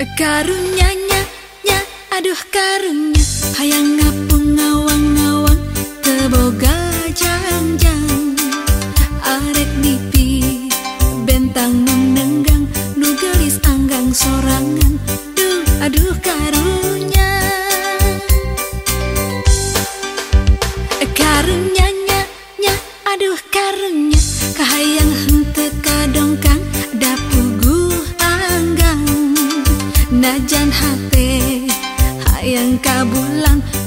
Karunyanya, nya, aduh karunya. Hayang ngapung ngawang-ngawang Teboga jang-jang. Arek dipi Bentang nunenggang Nugelis anggang sorangan. Duh, aduh karunya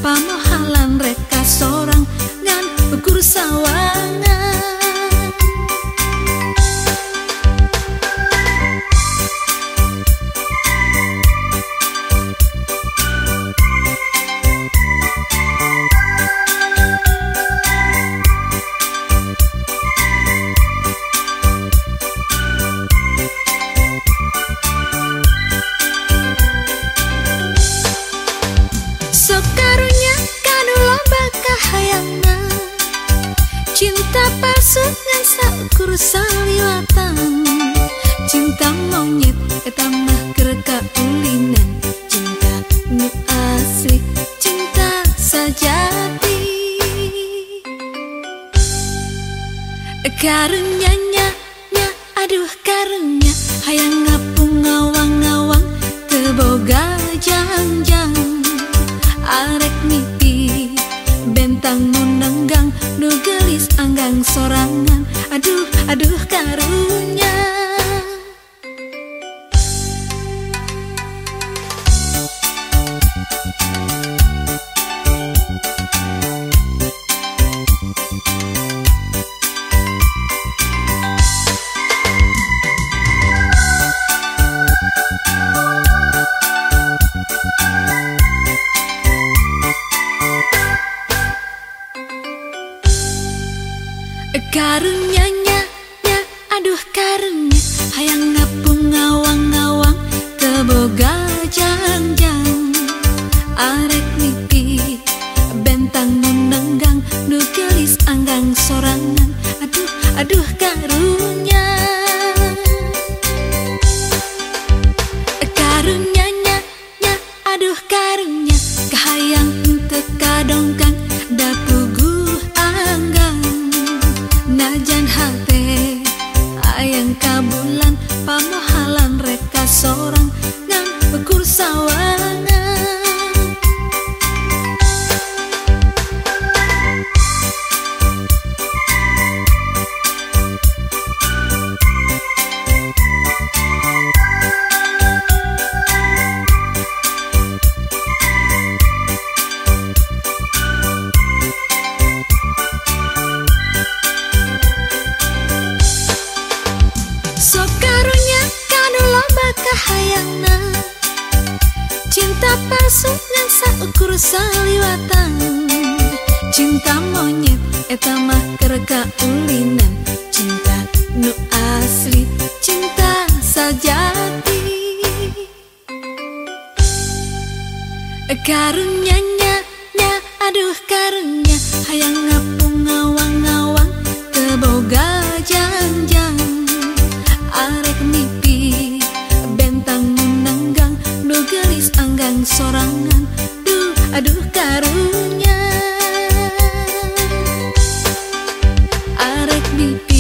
Vamos a Pasukan saukur saliwatan Cinta monyet etamah kereka ulinan Cinta nu asli cinta sajati Karunyanya nya aduh karunya Hayang ngapung ngawang-ngawang Teboga jang-jang. Arek miti bentang aduh karunya. Karunyanya, nya, aduh karunya Hayang ngapung ngawang-ngawang Teboga jang-jang. Arek nipi Bentang menenggang Nugelis anggang sorangan. Aduh, aduh sayangna Cinta palsu yang saukur saliwatan Cinta monyet etamah kerka ulinan. Cinta nu asli, cinta sajati Karunya nya, nya, aduh karunya. Hayang mi.